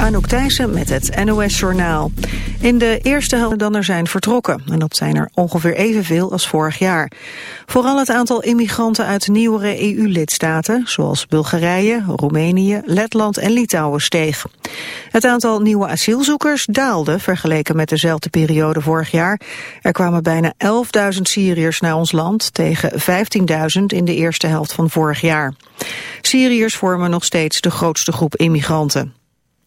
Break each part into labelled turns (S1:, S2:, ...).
S1: Anouk Thijssen met het NOS-journaal. In de eerste helft dan er zijn vertrokken. En dat zijn er ongeveer evenveel als vorig jaar. Vooral het aantal immigranten uit nieuwere EU-lidstaten... zoals Bulgarije, Roemenië, Letland en Litouwen steeg. Het aantal nieuwe asielzoekers daalde... vergeleken met dezelfde periode vorig jaar. Er kwamen bijna 11.000 Syriërs naar ons land... tegen 15.000 in de eerste helft van vorig jaar. Syriërs vormen nog steeds de grootste groep immigranten.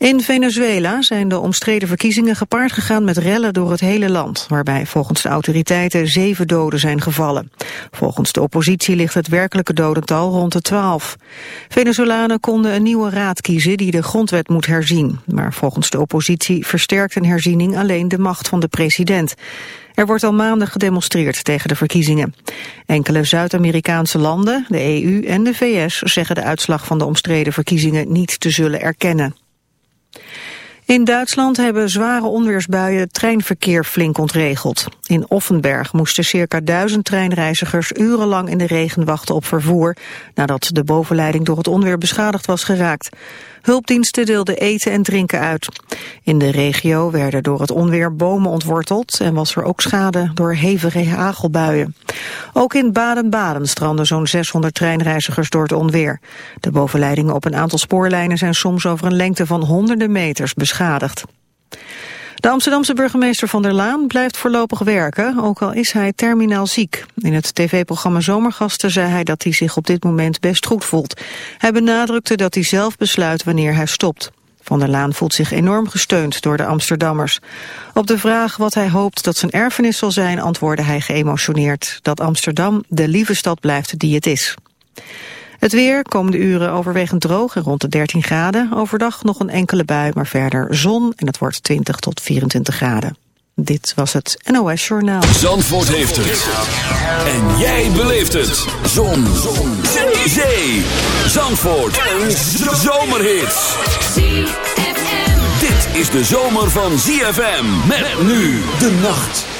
S1: In Venezuela zijn de omstreden verkiezingen gepaard gegaan met rellen door het hele land, waarbij volgens de autoriteiten zeven doden zijn gevallen. Volgens de oppositie ligt het werkelijke dodental rond de twaalf. Venezolanen konden een nieuwe raad kiezen die de grondwet moet herzien, maar volgens de oppositie versterkt een herziening alleen de macht van de president. Er wordt al maanden gedemonstreerd tegen de verkiezingen. Enkele Zuid-Amerikaanse landen, de EU en de VS zeggen de uitslag van de omstreden verkiezingen niet te zullen erkennen. In Duitsland hebben zware onweersbuien het treinverkeer flink ontregeld. In Offenberg moesten circa duizend treinreizigers urenlang in de regen wachten op vervoer... nadat de bovenleiding door het onweer beschadigd was geraakt. Hulpdiensten deelden eten en drinken uit. In de regio werden door het onweer bomen ontworteld... en was er ook schade door hevige hagelbuien. Ook in Baden-Baden stranden zo'n 600 treinreizigers door het onweer. De bovenleidingen op een aantal spoorlijnen zijn soms over een lengte van honderden meters beschadigd. De Amsterdamse burgemeester Van der Laan blijft voorlopig werken, ook al is hij terminaal ziek. In het tv-programma Zomergasten zei hij dat hij zich op dit moment best goed voelt. Hij benadrukte dat hij zelf besluit wanneer hij stopt. Van der Laan voelt zich enorm gesteund door de Amsterdammers. Op de vraag wat hij hoopt dat zijn erfenis zal zijn, antwoordde hij geëmotioneerd dat Amsterdam de lieve stad blijft die het is. Het weer, komende uren overwegend droog en rond de 13 graden. Overdag nog een enkele bui, maar verder zon en het wordt 20 tot 24 graden. Dit was het NOS Journaal.
S2: Zandvoort heeft het. En jij beleeft het. Zon. zon. Zee. Zandvoort. Een zomerhit. Dit is de zomer van ZFM. Met nu de nacht.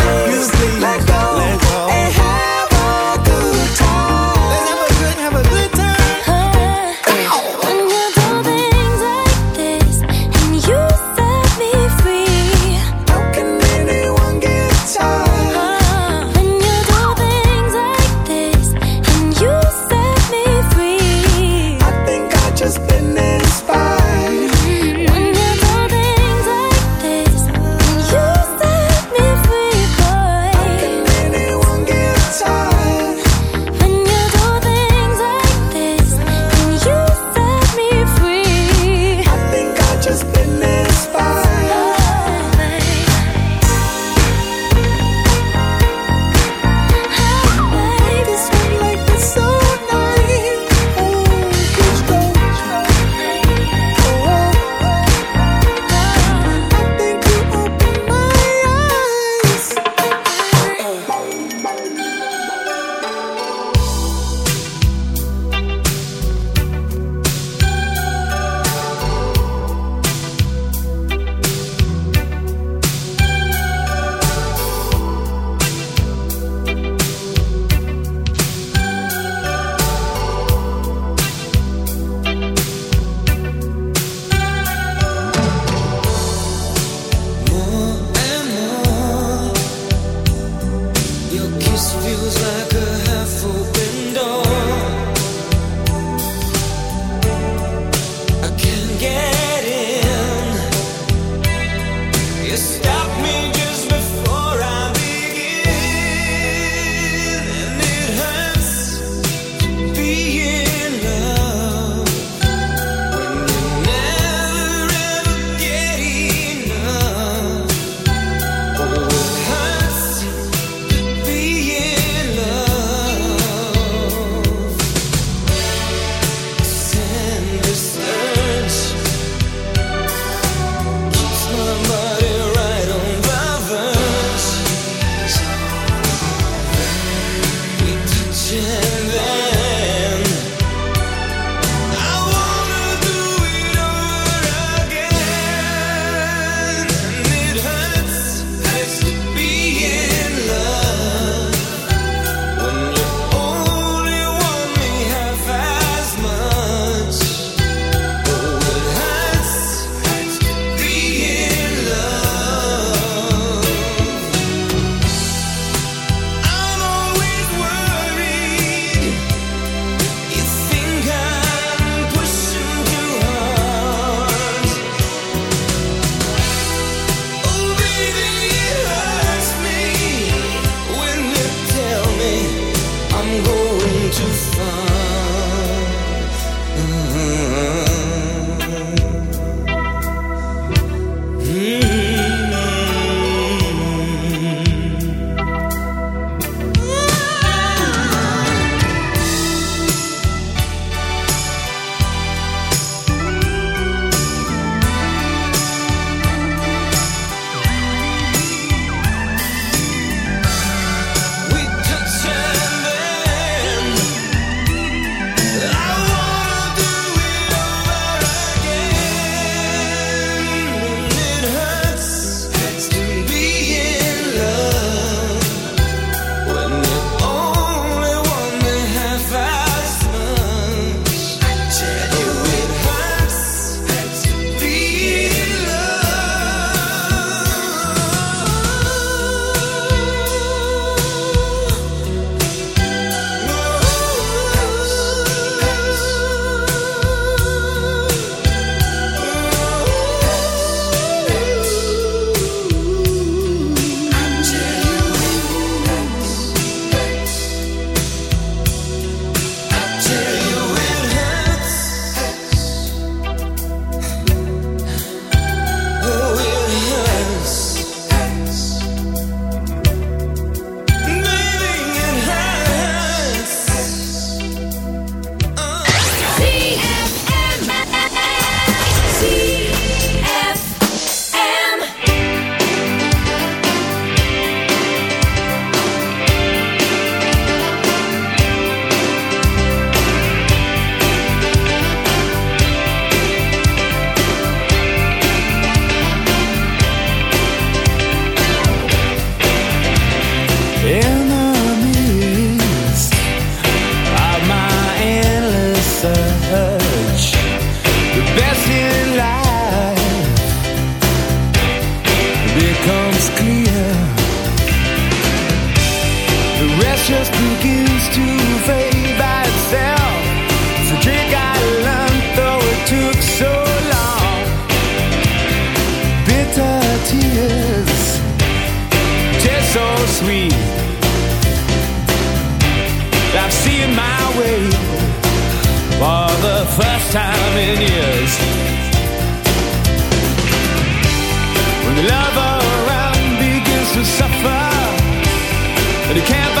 S3: And
S4: you
S5: can't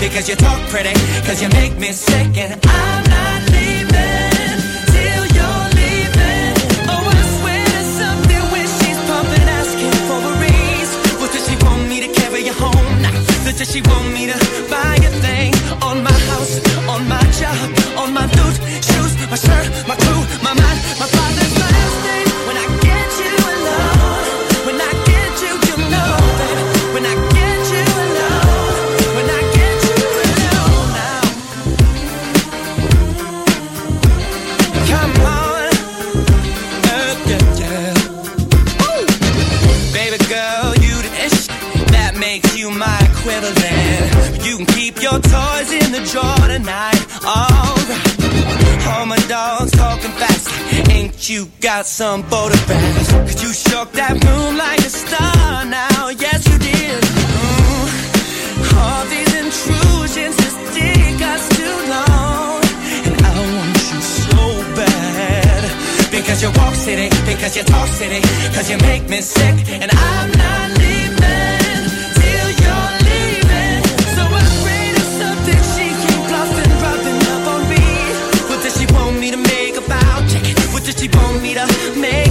S6: because you talk pretty, because you make me sick, and I'm not leaving till you're leaving. Oh, I swear there's something when she's pumping, asking for a raise. What does she want me to carry you home? Nah, does she want me to buy a thing on my house, on my job, in the tonight. Alright. All my dogs talking fast. Ain't you got some photographs? Cause you shook that room like a star now. Yes, you did. Mm. All these intrusions just take us too long. And I want you so bad. Because you walk city, because you talk city, because you make me sick. And I'm not leaving What does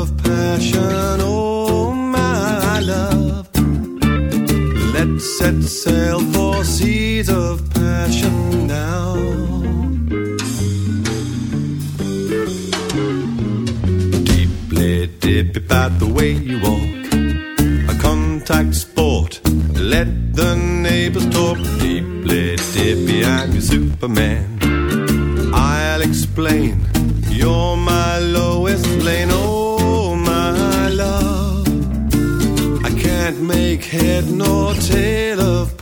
S7: of passion, oh my love. Let's set sail for seas of passion now. Deeply dippy about the way you walk, a contact sport. Let the neighbors talk. Deeply dippy, I'm your Superman. I'll explain head nor tail of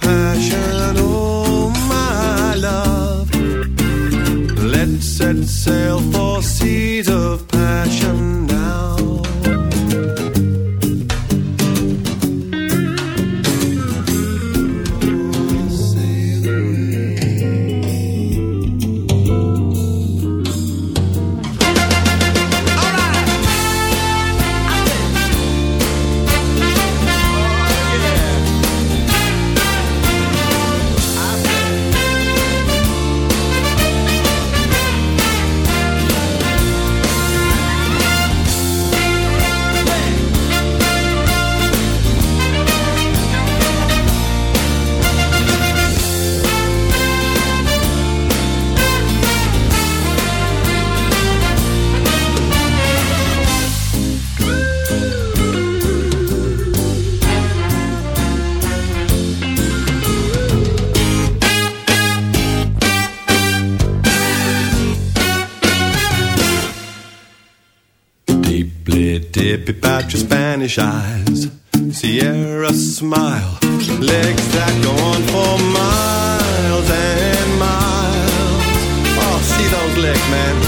S7: man.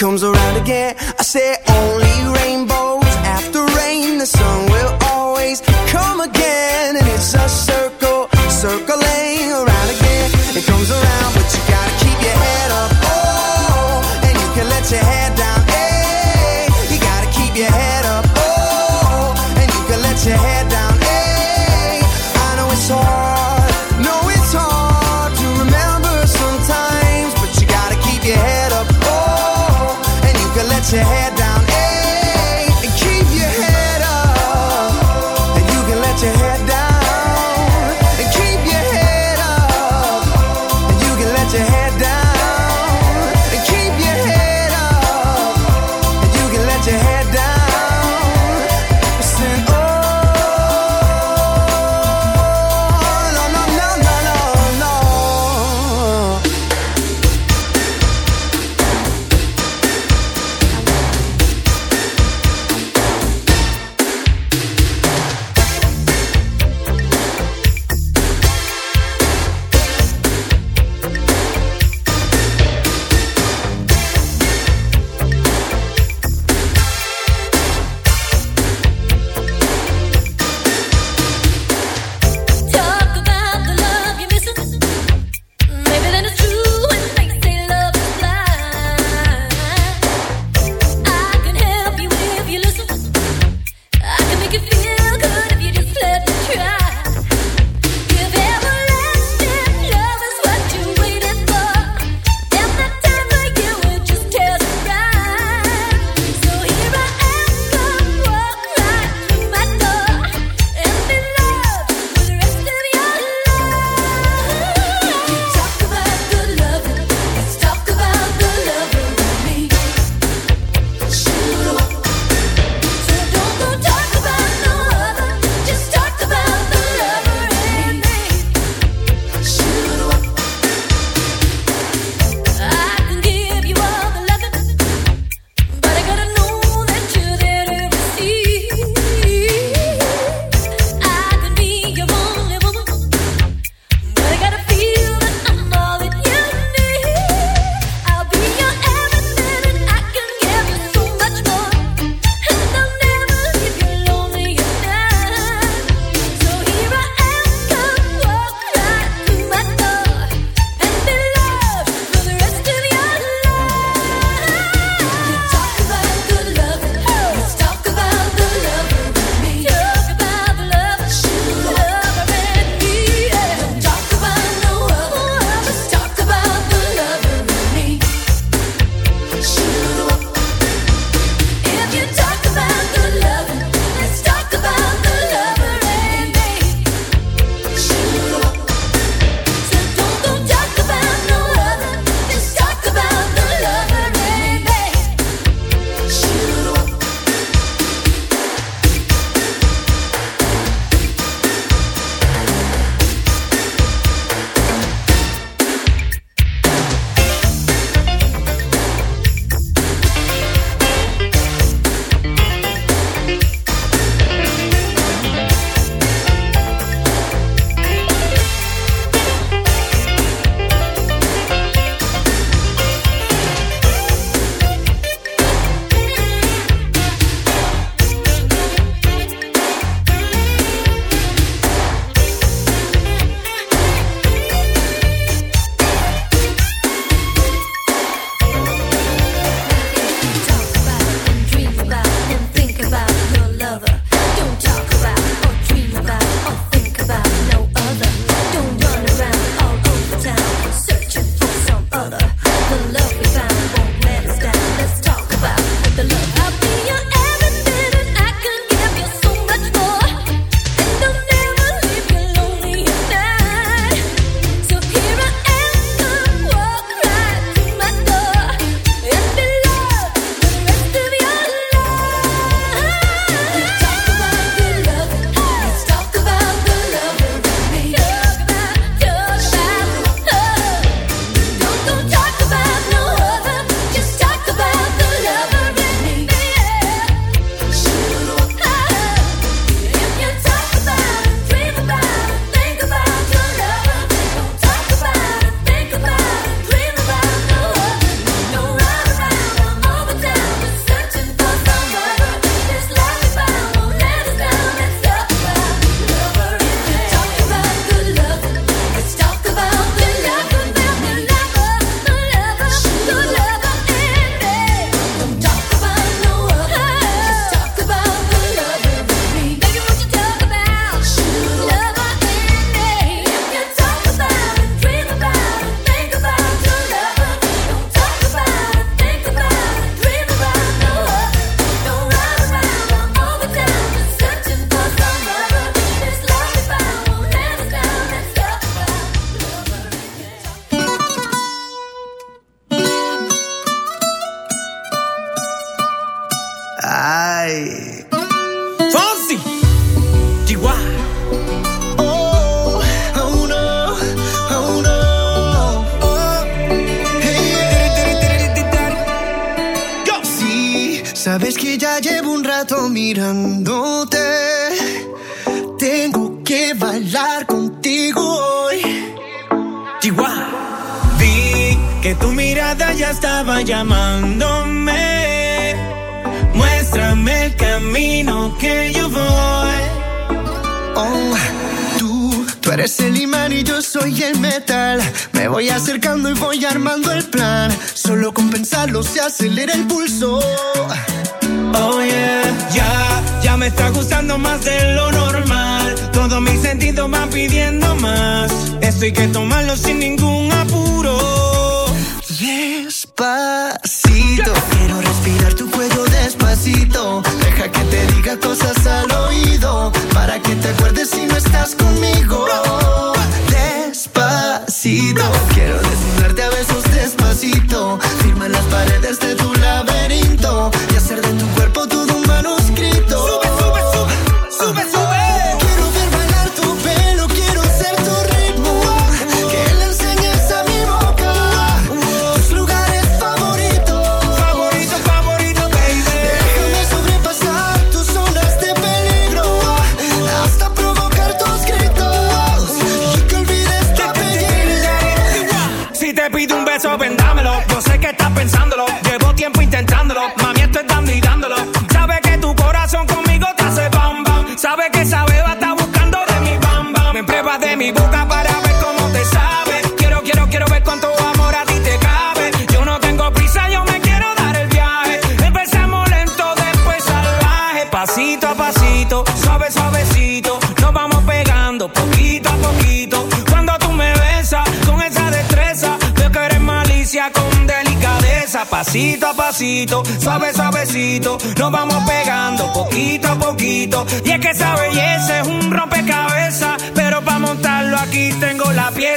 S8: Comes around again. I say only rainbows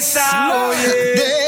S8: yes, I, oh
S5: yeah.